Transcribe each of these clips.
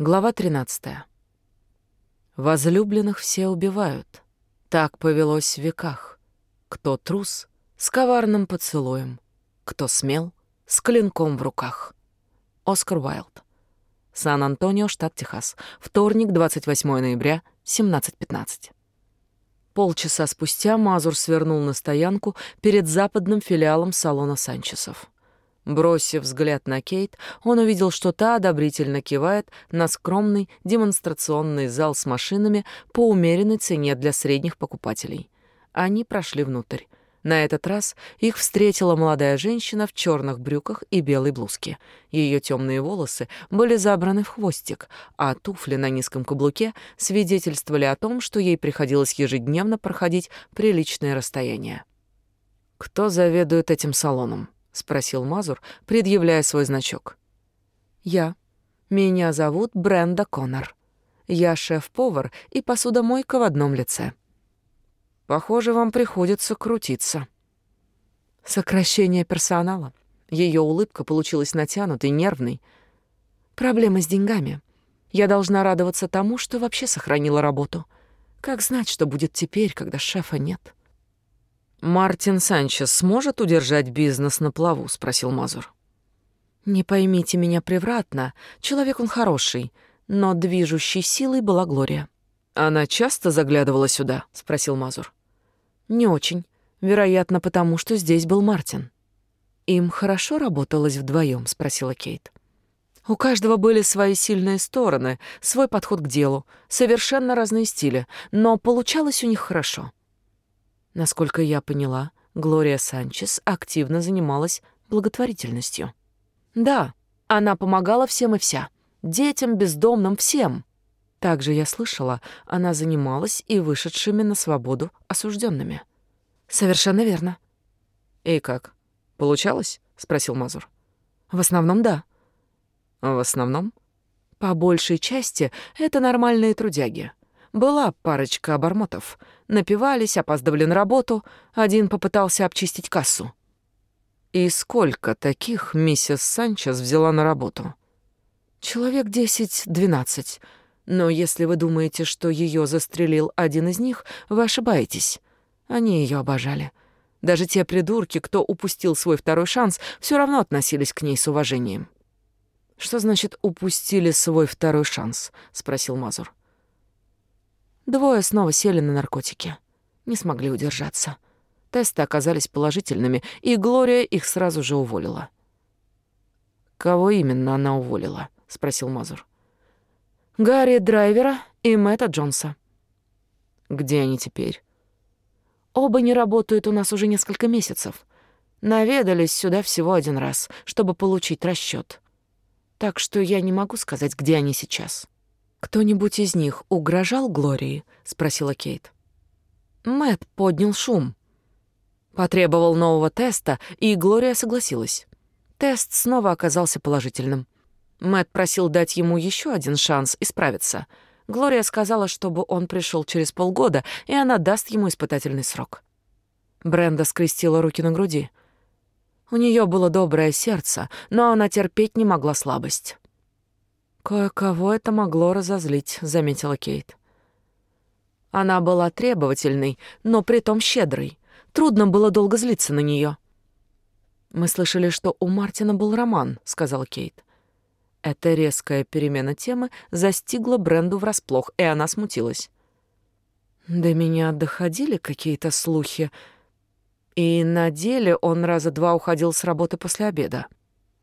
Глава 13. Возлюбленных все убивают. Так повелось в веках. Кто трус, с коварным поцелуем. Кто смел, с клинком в руках. Оскар Уайлд. Сан-Антонио, штат Техас. Вторник, 28 ноября, 17.15. Полчаса спустя Мазур свернул на стоянку перед западным филиалом салона Санчесов. Бросив взгляд на Кейт, он увидел, что та одобрительно кивает на скромный демонстрационный зал с машинами по умеренной цене для средних покупателей. Они прошли внутрь. На этот раз их встретила молодая женщина в черных брюках и белой блузке. Ее темные волосы были забраны в хвостик, а туфли на низком каблуке свидетельствовали о том, что ей приходилось ежедневно проходить приличное расстояние. «Кто заведует этим салоном?» Спросил Мазур, предъявляя свой значок. Я. Меня зовут Бренда Коннор. Я шеф-повар и посудомойка в одном лице. Похоже, вам приходится крутиться. Сокращение персонала. Ее улыбка получилась натянутой, нервной. Проблемы с деньгами. Я должна радоваться тому, что вообще сохранила работу. Как знать, что будет теперь, когда шефа нет? Мартин Санчес сможет удержать бизнес на плаву, спросил Мазур. Не поймите меня превратно, человек он хороший, но движущей силой была Глория. Она часто заглядывала сюда, спросил Мазур. Не очень, вероятно, потому что здесь был Мартин. Им хорошо работалось вдвоем, спросила Кейт. У каждого были свои сильные стороны, свой подход к делу, совершенно разные стили, но получалось у них хорошо. Насколько я поняла, Глория Санчес активно занималась благотворительностью. Да, она помогала всем и вся. Детям, бездомным, всем. Также я слышала, она занималась и вышедшими на свободу осужденными. Совершенно верно. И как? Получалось? спросил Мазур. В основном да. В основном? По большей части это нормальные трудяги. Была парочка обормотов. Напивались, опаздывали на работу. Один попытался обчистить кассу. «И сколько таких миссис Санчес взяла на работу?» «Человек десять-двенадцать. Но если вы думаете, что ее застрелил один из них, вы ошибаетесь. Они ее обожали. Даже те придурки, кто упустил свой второй шанс, все равно относились к ней с уважением». «Что значит «упустили свой второй шанс»?» — спросил Мазур. Двое снова сели на наркотики. Не смогли удержаться. Тесты оказались положительными, и Глория их сразу же уволила. «Кого именно она уволила?» — спросил Мазур. «Гарри Драйвера и Мэтта Джонса». «Где они теперь?» «Оба не работают у нас уже несколько месяцев. Наведались сюда всего один раз, чтобы получить расчет. Так что я не могу сказать, где они сейчас». «Кто-нибудь из них угрожал Глории?» — спросила Кейт. Мэт поднял шум. Потребовал нового теста, и Глория согласилась. Тест снова оказался положительным. Мэт просил дать ему еще один шанс исправиться. Глория сказала, чтобы он пришел через полгода, и она даст ему испытательный срок. Бренда скрестила руки на груди. У нее было доброе сердце, но она терпеть не могла слабость. «Кое-кого это могло разозлить», — заметила Кейт. Она была требовательной, но притом щедрой. Трудно было долго злиться на нее. «Мы слышали, что у Мартина был роман», — сказала Кейт. Эта резкая перемена темы застигла Бренду врасплох, и она смутилась. «До меня доходили какие-то слухи, и на деле он раза два уходил с работы после обеда.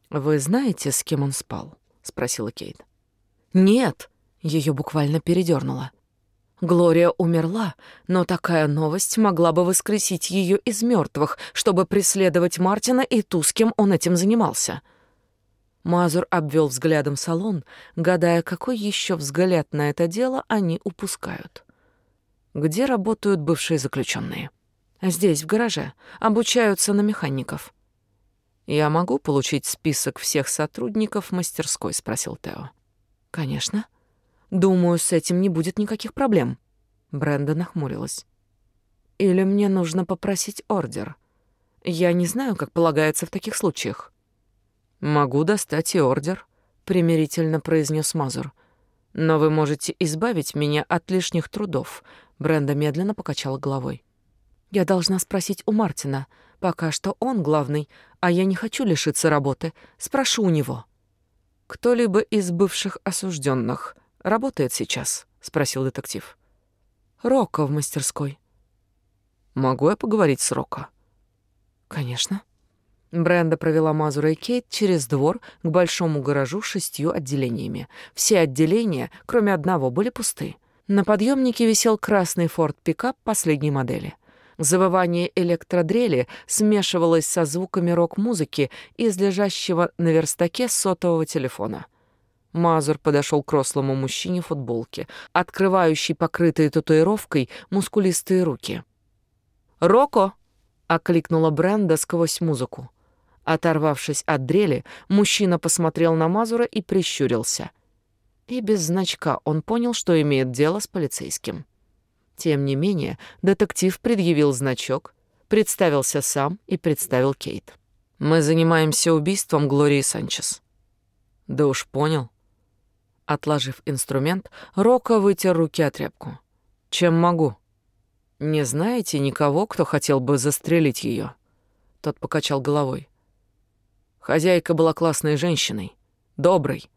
Вы знаете, с кем он спал?» — спросила Кейт. Нет, ее буквально передернуло. Глория умерла, но такая новость могла бы воскресить ее из мертвых, чтобы преследовать Мартина и ту, с кем он этим занимался. Мазур обвел взглядом салон, гадая, какой еще взгляд на это дело они упускают. Где работают бывшие заключенные? Здесь, в гараже, обучаются на механиков. Я могу получить список всех сотрудников мастерской, спросил Тео. Конечно. Думаю, с этим не будет никаких проблем. Бренда нахмурилась. Или мне нужно попросить ордер. Я не знаю, как полагается в таких случаях. Могу достать и ордер, примирительно произнес Мазур. Но вы можете избавить меня от лишних трудов. Бренда медленно покачала головой. Я должна спросить у Мартина. Пока что он главный, а я не хочу лишиться работы. Спрошу у него. Кто-либо из бывших осужденных работает сейчас? спросил детектив. Рока в мастерской. Могу я поговорить с Рока? Конечно. Бренда провела Мазура и Кейт через двор к большому гаражу с шестью отделениями. Все отделения, кроме одного, были пусты. На подъемнике висел красный форд-пикап последней модели. Завывание электродрели смешивалось со звуками рок-музыки из лежащего на верстаке сотового телефона. Мазур подошел к рослому мужчине в футболке, открывающей покрытые татуировкой мускулистые руки. «Роко!» — окликнула Бренда сквозь музыку. Оторвавшись от дрели, мужчина посмотрел на Мазура и прищурился. И без значка он понял, что имеет дело с полицейским. Тем не менее, детектив предъявил значок, представился сам и представил Кейт. «Мы занимаемся убийством Глории Санчес». «Да уж понял». Отложив инструмент, Рока вытер руки о тряпку. «Чем могу?» «Не знаете никого, кто хотел бы застрелить ее?» Тот покачал головой. Хозяйка была классной женщиной, доброй.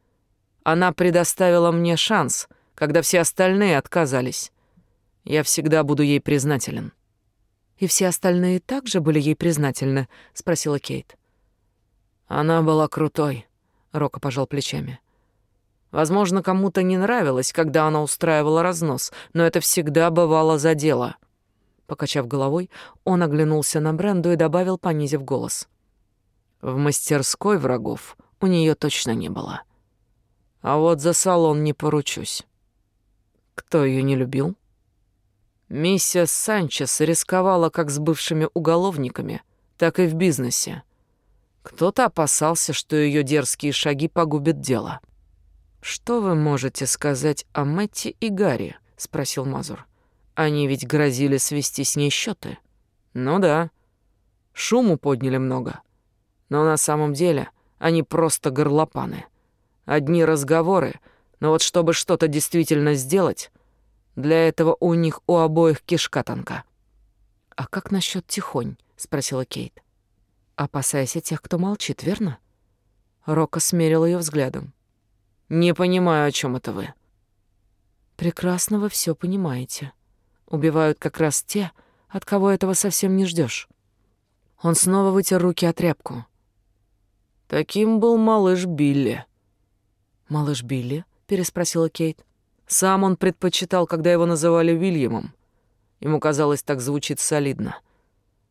Она предоставила мне шанс, когда все остальные отказались. Я всегда буду ей признателен. И все остальные также были ей признательны, спросила Кейт. Она была крутой, Рока пожал плечами. Возможно, кому-то не нравилось, когда она устраивала разнос, но это всегда бывало за дело. Покачав головой, он оглянулся на Бренду и добавил, понизив голос: в мастерской врагов у нее точно не было. А вот за салон не поручусь. Кто ее не любил? Миссис Санчес рисковала как с бывшими уголовниками, так и в бизнесе. Кто-то опасался, что ее дерзкие шаги погубят дело. «Что вы можете сказать о Мэтти и Гарри?» — спросил Мазур. «Они ведь грозили свести с ней счеты. «Ну да. Шуму подняли много. Но на самом деле они просто горлопаны. Одни разговоры, но вот чтобы что-то действительно сделать, для этого у них у обоих кишка тонка. «А как насчет тихонь?» — спросила Кейт. «Опасайся тех, кто молчит, верно?» Рока смерил ее взглядом. «Не понимаю, о чем это вы». «Прекрасно вы все понимаете. Убивают как раз те, от кого этого совсем не ждешь. Он снова вытер руки о тряпку. Таким был малыш Билли. «Малыш Билли?» — переспросила Кейт. Сам он предпочитал, когда его называли Вильямом. Ему казалось, так звучит солидно.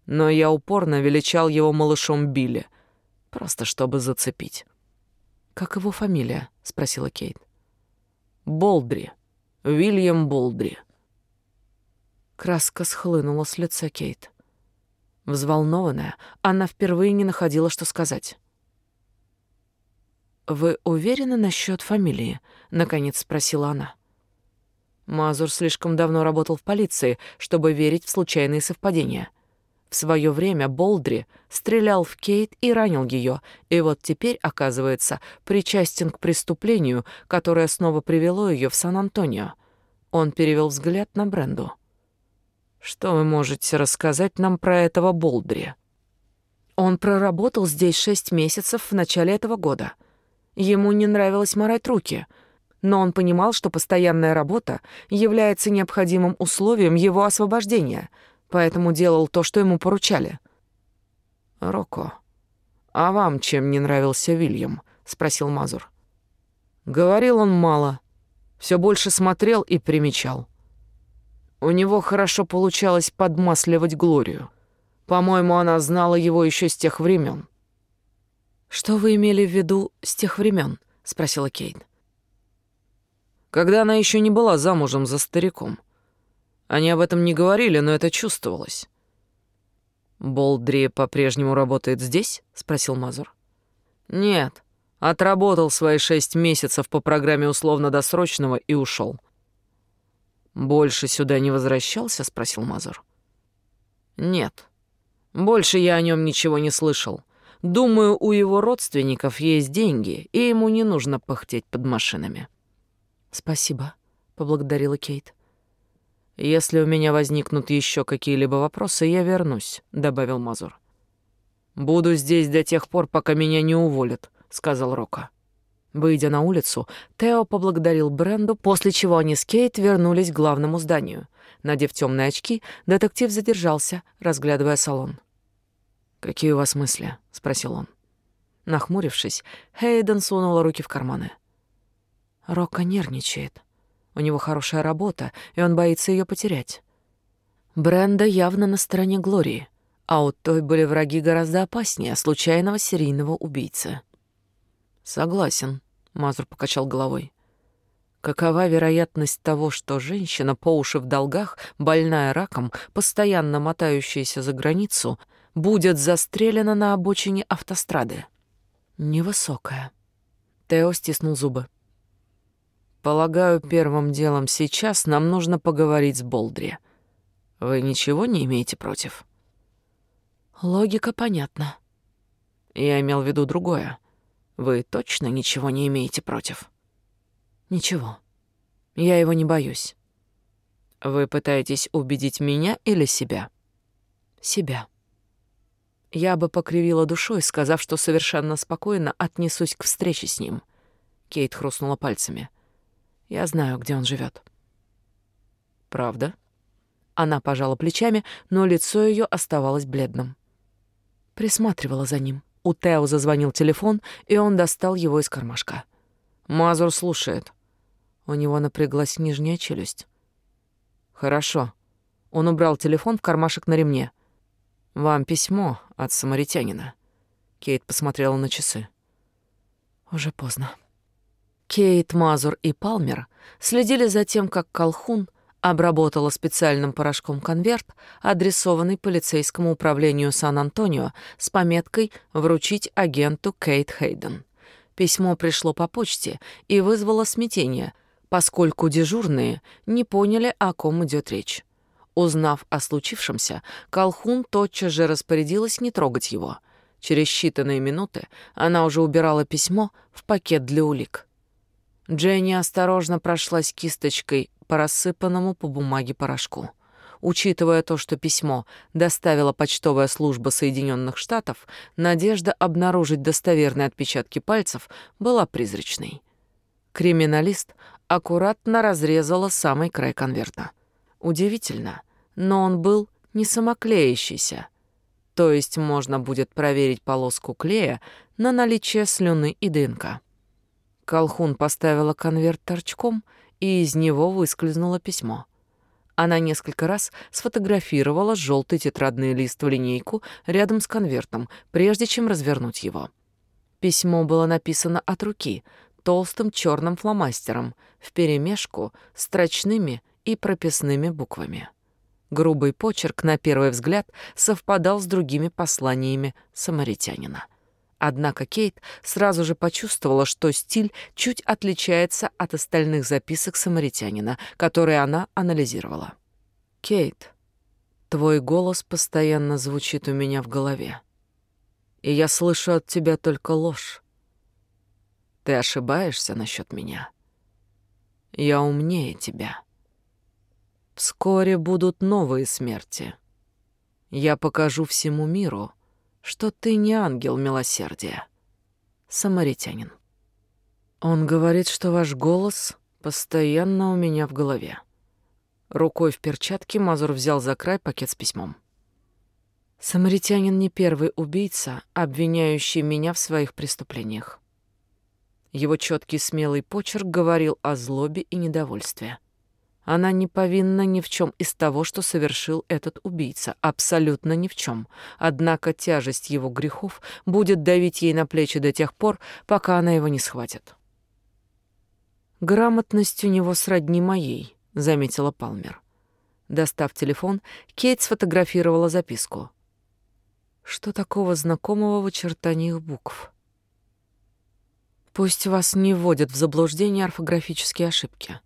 Но я упорно величал его малышом Билли, просто чтобы зацепить. «Как его фамилия?» — спросила Кейт. «Болдри. Вильям Болдри». Краска схлынула с лица Кейт. Взволнованная, она впервые не находила, что сказать. «Вы уверены насчет фамилии?» — наконец спросила она. Мазур слишком давно работал в полиции, чтобы верить в случайные совпадения. В свое время Болдри стрелял в Кейт и ранил ее, и вот теперь, оказывается, причастен к преступлению, которое снова привело ее в Сан-Антонио. Он перевел взгляд на Бренду. «Что вы можете рассказать нам про этого Болдри?» «Он проработал здесь шесть месяцев в начале этого года». Ему не нравилось морать руки, но он понимал, что постоянная работа является необходимым условием его освобождения, поэтому делал то, что ему поручали. «Роко, а вам чем не нравился Вильям?» — спросил Мазур. Говорил он мало, все больше смотрел и примечал. У него хорошо получалось подмасливать Глорию. По-моему, она знала его еще с тех времен. «Что вы имели в виду с тех времен? спросила Кейт. «Когда она еще не была замужем за стариком. Они об этом не говорили, но это чувствовалось». «Болдри по-прежнему работает здесь?» — спросил Мазур. «Нет, отработал свои шесть месяцев по программе условно-досрочного и ушел. «Больше сюда не возвращался?» — спросил Мазур. «Нет, больше я о нем ничего не слышал. Думаю, у его родственников есть деньги, и ему не нужно пыхтеть под машинами. Спасибо, поблагодарила Кейт. Если у меня возникнут еще какие-либо вопросы, я вернусь, добавил Мазур. Буду здесь до тех пор, пока меня не уволят, сказал Рока. Выйдя на улицу, Тео поблагодарил Бренду, после чего они с Кейт вернулись к главному зданию. Надев темные очки, детектив задержался, разглядывая салон. «Какие у вас мысли?» — спросил он. Нахмурившись, Хейден сунула руки в карманы. Рока нервничает. У него хорошая работа, и он боится ее потерять. Бренда явно на стороне Глории, а у той были враги гораздо опаснее случайного серийного убийцы. «Согласен», — Мазур покачал головой. Какова вероятность того, что женщина по уши в долгах, больная раком, постоянно мотающаяся за границу, будет застрелена на обочине автострады? Невысокая. Тео стиснул зубы. Полагаю, первым делом сейчас нам нужно поговорить с Болдри. Вы ничего не имеете против? Логика понятна. Я имел в виду другое. Вы точно ничего не имеете против? Ничего. Я его не боюсь. Вы пытаетесь убедить меня или себя? Себя. Я бы покривила душой, сказав, что совершенно спокойно отнесусь к встрече с ним. Кейт хрустнула пальцами. Я знаю, где он живет. Правда? Она пожала плечами, но лицо ее оставалось бледным. Присматривала за ним. У Тео зазвонил телефон, и он достал его из кармашка. Мазур слушает. У него напряглась нижняя челюсть. Хорошо. Он убрал телефон в кармашек на ремне. Вам письмо от самаритянина. Кейт посмотрела на часы. Уже поздно. Кейт, Мазур и Палмер следили за тем, как Колхун обработала специальным порошком конверт, адресованный полицейскому управлению Сан-Антонио с пометкой «Вручить агенту Кейт Хейден». Письмо пришло по почте и вызвало смятение, поскольку дежурные не поняли, о ком идет речь. Узнав о случившемся, Колхун тотчас же распорядилась не трогать его. Через считанные минуты она уже убирала письмо в пакет для улик. Дженни осторожно прошлась кисточкой по рассыпанному по бумаге порошку. Учитывая то, что письмо доставила почтовая служба Соединенных Штатов, надежда обнаружить достоверные отпечатки пальцев была призрачной. Криминалист аккуратно разрезала самый край конверта. Удивительно, но он был не самоклеящийся. То есть можно будет проверить полоску клея на наличие слюны и ДНК. Колхун поставила конверт торчком — и из него выскользнуло письмо. Она несколько раз сфотографировала желтый тетрадный лист в линейку рядом с конвертом, прежде чем развернуть его. Письмо было написано от руки, толстым черным фломастером, вперемешку с строчными и прописными буквами. Грубый почерк, на первый взгляд, совпадал с другими посланиями самаритянина. Однако Кейт сразу же почувствовала, что стиль чуть отличается от остальных записок самаритянина, которые она анализировала. «Кейт, твой голос постоянно звучит у меня в голове, и я слышу от тебя только ложь. Ты ошибаешься насчет меня. Я умнее тебя. Вскоре будут новые смерти. Я покажу всему миру — что ты не ангел милосердия, самаритянин. Он говорит, что ваш голос постоянно у меня в голове. Рукой в перчатке Мазур взял за край пакет с письмом. Самаритянин не первый убийца, обвиняющий меня в своих преступлениях. Его четкий смелый почерк говорил о злобе и недовольстве. Она не повинна ни в чем из того, что совершил этот убийца, абсолютно ни в чем. Однако тяжесть его грехов будет давить ей на плечи до тех пор, пока она его не схватит. Грамотность у него сродни моей, заметила Палмер. Достав телефон, Кейт сфотографировала записку. Что такого знакомого в очертаниях букв? Пусть вас не вводят в заблуждение орфографические ошибки.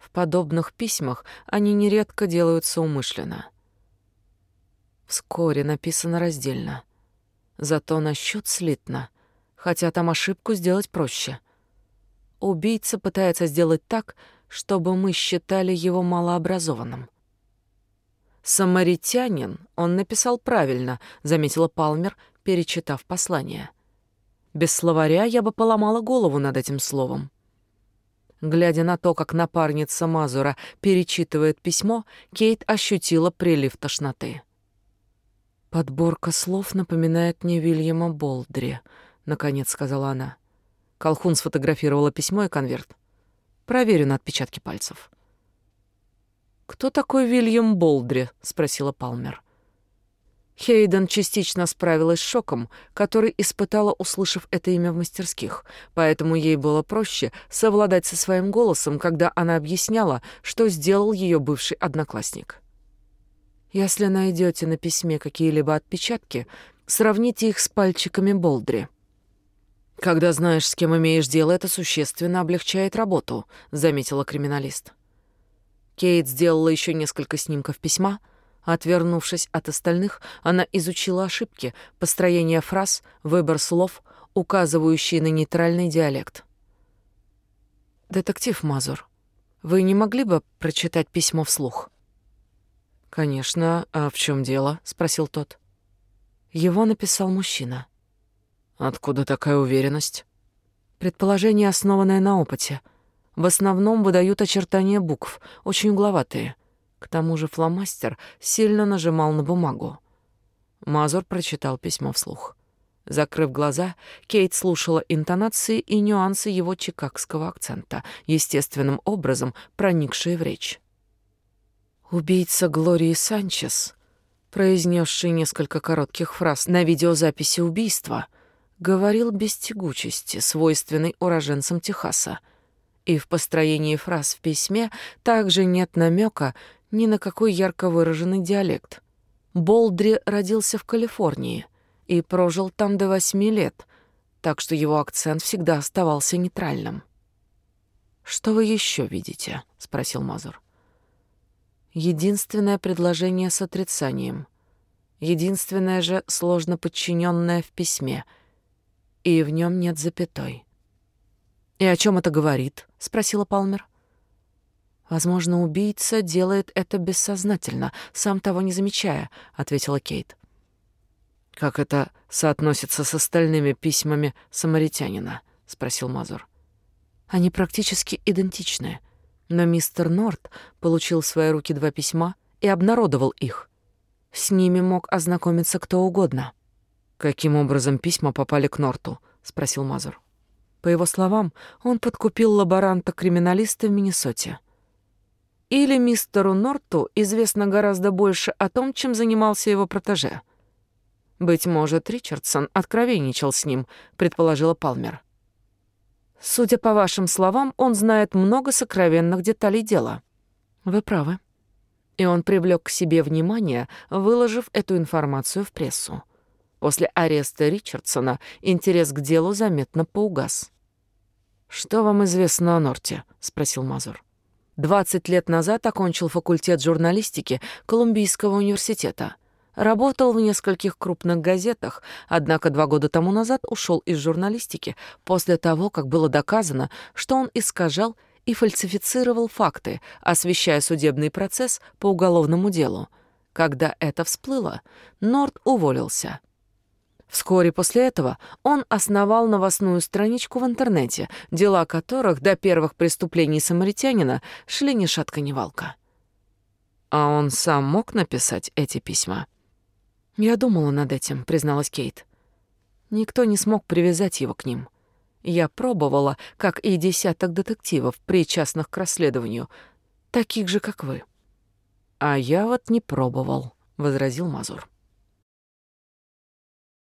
В подобных письмах они нередко делаются умышленно. Вскоре написано раздельно. Зато насчет слитно, хотя там ошибку сделать проще. Убийца пытается сделать так, чтобы мы считали его малообразованным. «Самаритянин» он написал правильно, заметила Палмер, перечитав послание. Без словаря я бы поломала голову над этим словом. Глядя на то, как напарница Мазура перечитывает письмо, Кейт ощутила прилив тошноты. «Подборка слов напоминает мне Вильяма Болдри», — наконец сказала она. Колхун сфотографировала письмо и конверт. «Проверю на отпечатки пальцев». «Кто такой Вильям Болдри?» — спросила Палмер. Хейден частично справилась с шоком, который испытала, услышав это имя в мастерских, поэтому ей было проще совладать со своим голосом, когда она объясняла, что сделал ее бывший одноклассник. «Если найдете на письме какие-либо отпечатки, сравните их с пальчиками Болдри». «Когда знаешь, с кем имеешь дело, это существенно облегчает работу», — заметила криминалист. Кейт сделала еще несколько снимков письма. Отвернувшись от остальных, она изучила ошибки, построение фраз, выбор слов, указывающие на нейтральный диалект. «Детектив Мазур, вы не могли бы прочитать письмо вслух?» «Конечно. А в чем дело?» — спросил тот. Его написал мужчина. «Откуда такая уверенность?» «Предположение, основанное на опыте в основном выдают очертания букв, очень угловатые. К тому же фломастер сильно нажимал на бумагу. Мазур прочитал письмо вслух. Закрыв глаза, Кейт слушала интонации и нюансы его чикагского акцента, естественным образом проникшие в речь. «Убийца Глории Санчес», произнесший несколько коротких фраз на видеозаписи убийства, говорил без тягучести, свойственной уроженцам Техаса, и в построении фраз в письме также нет намека ни на какой ярко выраженный диалект. Болдри родился в Калифорнии и прожил там до восьми лет, так что его акцент всегда оставался нейтральным. «Что вы еще видите?» — спросил Мазур. «Единственное предложение с отрицанием. Единственное же сложно подчиненное в письме, и в нем нет запятой». «И о чем это говорит?» — спросила Палмер. «Возможно, убийца делает это бессознательно, сам того не замечая», — ответила Кейт. «Как это соотносится с остальными письмами самаритянина?» — спросил Мазур. «Они практически идентичны, но мистер Норт получил в свои руки два письма и обнародовал их. С ними мог ознакомиться кто угодно». «Каким образом письма попали к Норту?» — спросил Мазур. По его словам, он подкупил лаборанта-криминалиста в Миннесоте. Или мистеру Норту известно гораздо больше о том, чем занимался его протеже. Быть может, Ричардсон откровенничал с ним, предположила Палмер. Судя по вашим словам, он знает много сокровенных деталей дела. Вы правы. И он привлек к себе внимание, выложив эту информацию в прессу. После ареста Ричардсона интерес к делу заметно поугас. «Что вам известно о Норте?» — спросил Мазур. «Двадцать лет назад окончил факультет журналистики Колумбийского университета. Работал в нескольких крупных газетах, однако два года тому назад ушел из журналистики после того, как было доказано, что он искажал и фальсифицировал факты, освещая судебный процесс по уголовному делу. Когда это всплыло, Норт уволился. Вскоре после этого он основал новостную страничку в интернете, дела которых до первых преступлений самаритянина шли ни шатка ни валка. А он сам мог написать эти письма? Я думала над этим, призналась Кейт. Никто не смог привязать его к ним. Я пробовала, как и десяток детективов, причастных к расследованию, таких же, как вы. А я вот не пробовал, возразил Мазур.